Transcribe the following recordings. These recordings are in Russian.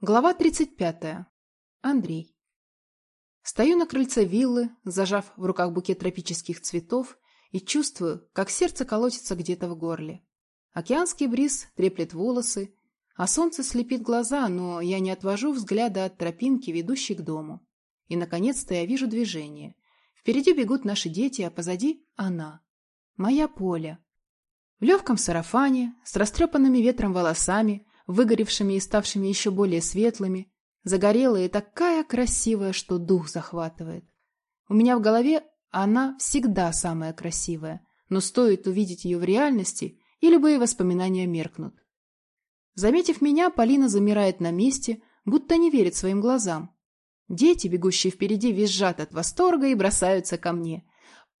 Глава 35. Андрей. Стою на крыльце виллы, зажав в руках букет тропических цветов, и чувствую, как сердце колотится где-то в горле. Океанский бриз треплет волосы, а солнце слепит глаза, но я не отвожу взгляда от тропинки, ведущей к дому. И, наконец-то, я вижу движение. Впереди бегут наши дети, а позади — она. Моя Поля. В легком сарафане, с растрепанными ветром волосами, выгоревшими и ставшими еще более светлыми, загорелая и такая красивая, что дух захватывает. У меня в голове она всегда самая красивая, но стоит увидеть ее в реальности, и любые воспоминания меркнут. Заметив меня, Полина замирает на месте, будто не верит своим глазам. Дети, бегущие впереди, визжат от восторга и бросаются ко мне.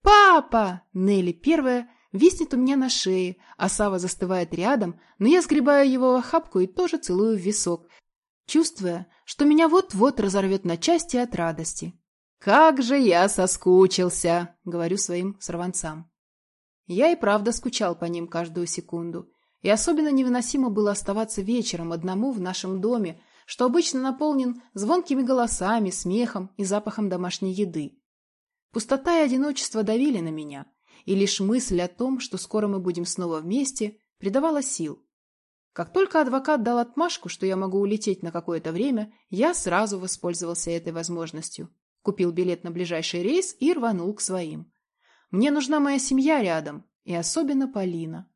«Папа!» Нелли первая виснет у меня на шее, а Сава застывает рядом, но я сгребаю его в охапку и тоже целую в висок, чувствуя, что меня вот-вот разорвет на части от радости. «Как же я соскучился!» — говорю своим сорванцам. Я и правда скучал по ним каждую секунду, и особенно невыносимо было оставаться вечером одному в нашем доме, что обычно наполнен звонкими голосами, смехом и запахом домашней еды. Пустота и одиночество давили на меня — и лишь мысль о том, что скоро мы будем снова вместе, придавала сил. Как только адвокат дал отмашку, что я могу улететь на какое-то время, я сразу воспользовался этой возможностью. Купил билет на ближайший рейс и рванул к своим. Мне нужна моя семья рядом, и особенно Полина.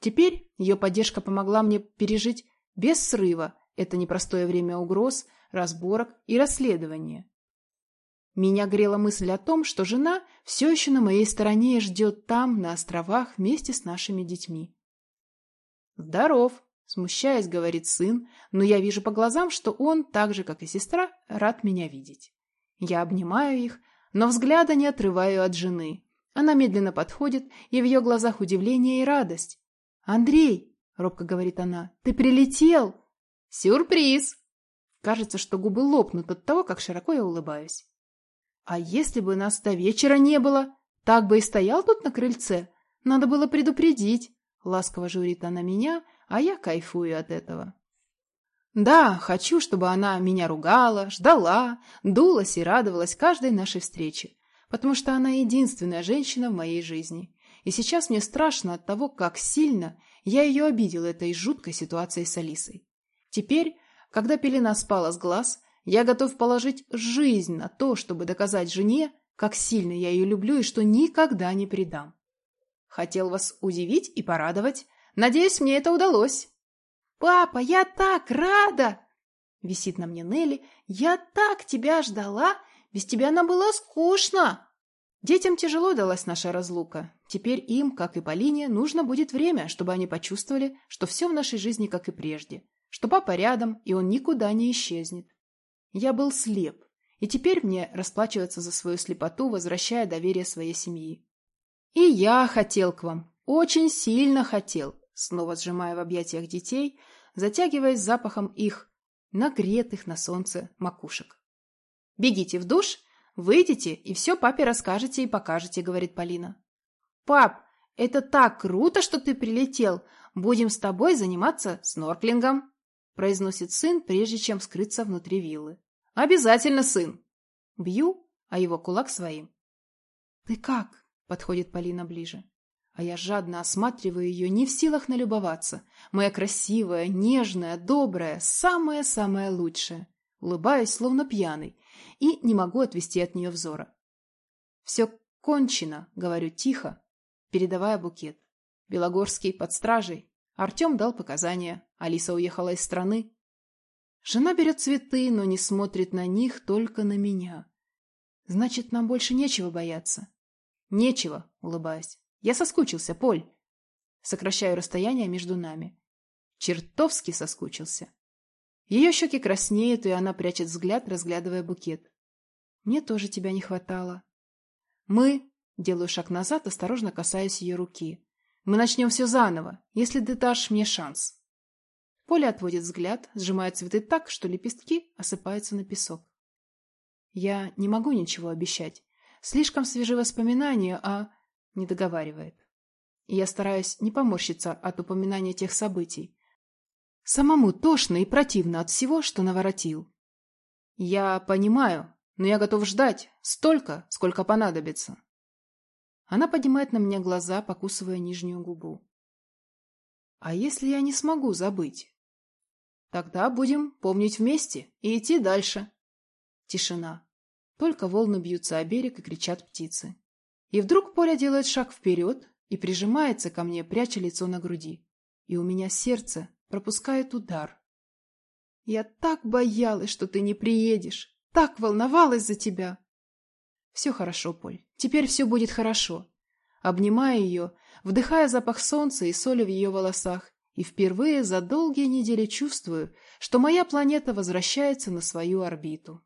Теперь ее поддержка помогла мне пережить без срыва это непростое время угроз, разборок и расследования. Меня грела мысль о том, что жена все еще на моей стороне и ждет там, на островах, вместе с нашими детьми. «Здоров!» — смущаясь, говорит сын, но я вижу по глазам, что он, так же, как и сестра, рад меня видеть. Я обнимаю их, но взгляда не отрываю от жены. Она медленно подходит, и в ее глазах удивление и радость. «Андрей!» — робко говорит она. «Ты прилетел!» «Сюрприз!» Кажется, что губы лопнут от того, как широко я улыбаюсь. А если бы нас до вечера не было? Так бы и стоял тут на крыльце. Надо было предупредить. Ласково журит она меня, а я кайфую от этого. Да, хочу, чтобы она меня ругала, ждала, дулась и радовалась каждой нашей встрече, потому что она единственная женщина в моей жизни. И сейчас мне страшно от того, как сильно я ее обидел этой жуткой ситуацией с Алисой. Теперь, когда пелена спала с глаз, я готов положить жизнь на то, чтобы доказать жене, как сильно я ее люблю и что никогда не предам. Хотел вас удивить и порадовать. Надеюсь, мне это удалось. «Папа, я так рада!» Висит на мне Нелли. «Я так тебя ждала! Без тебя нам было скучно!» Детям тяжело далась наша разлука. Теперь им, как и Полине, нужно будет время, чтобы они почувствовали, что все в нашей жизни как и прежде, что папа рядом, и он никуда не исчезнет. Я был слеп, и теперь мне расплачиваться за свою слепоту, возвращая доверие своей семьи. И я хотел к вам, очень сильно хотел, снова сжимая в объятиях детей, затягиваясь запахом их, нагретых на солнце макушек. «Бегите в душ, выйдите и все папе расскажете и покажете», — говорит Полина. «Пап, это так круто, что ты прилетел! Будем с тобой заниматься снорклингом!» — произносит сын, прежде чем скрыться внутри виллы. Обязательно, сын. Бью, а его кулак своим. Ты как? Подходит Полина ближе. А я жадно осматриваю ее, не в силах налюбоваться. Моя красивая, нежная, добрая, самая-самая лучшая. Улыбаюсь, словно пьяный, и не могу отвести от нее взора. Все кончено, говорю тихо, передавая букет. Белогорский под стражей. Артем дал показания. Алиса уехала из страны. Жена берет цветы, но не смотрит на них, только на меня. Значит, нам больше нечего бояться. Нечего, улыбаясь. Я соскучился, Поль. Сокращаю расстояние между нами. Чертовски соскучился. Ее щеки краснеют, и она прячет взгляд, разглядывая букет. Мне тоже тебя не хватало. Мы... Делаю шаг назад, осторожно касаясь ее руки. Мы начнем все заново, если ты дашь мне шанс. Поля отводит взгляд, сжимает цветы так, что лепестки осыпаются на песок. Я не могу ничего обещать. Слишком свежие воспоминания, а... Не договаривает. Я стараюсь не поморщиться от упоминания тех событий. Самому тошно и противно от всего, что наворотил. Я понимаю, но я готов ждать столько, сколько понадобится. Она поднимает на меня глаза, покусывая нижнюю губу. А если я не смогу забыть? Тогда будем помнить вместе и идти дальше. Тишина. Только волны бьются о берег и кричат птицы. И вдруг Поля делает шаг вперед и прижимается ко мне, пряча лицо на груди. И у меня сердце пропускает удар. Я так боялась, что ты не приедешь. Так волновалась за тебя. Все хорошо, Поль. Теперь все будет хорошо. Обнимаю ее, вдыхая запах солнца и соли в ее волосах, и впервые за долгие недели чувствую, что моя планета возвращается на свою орбиту.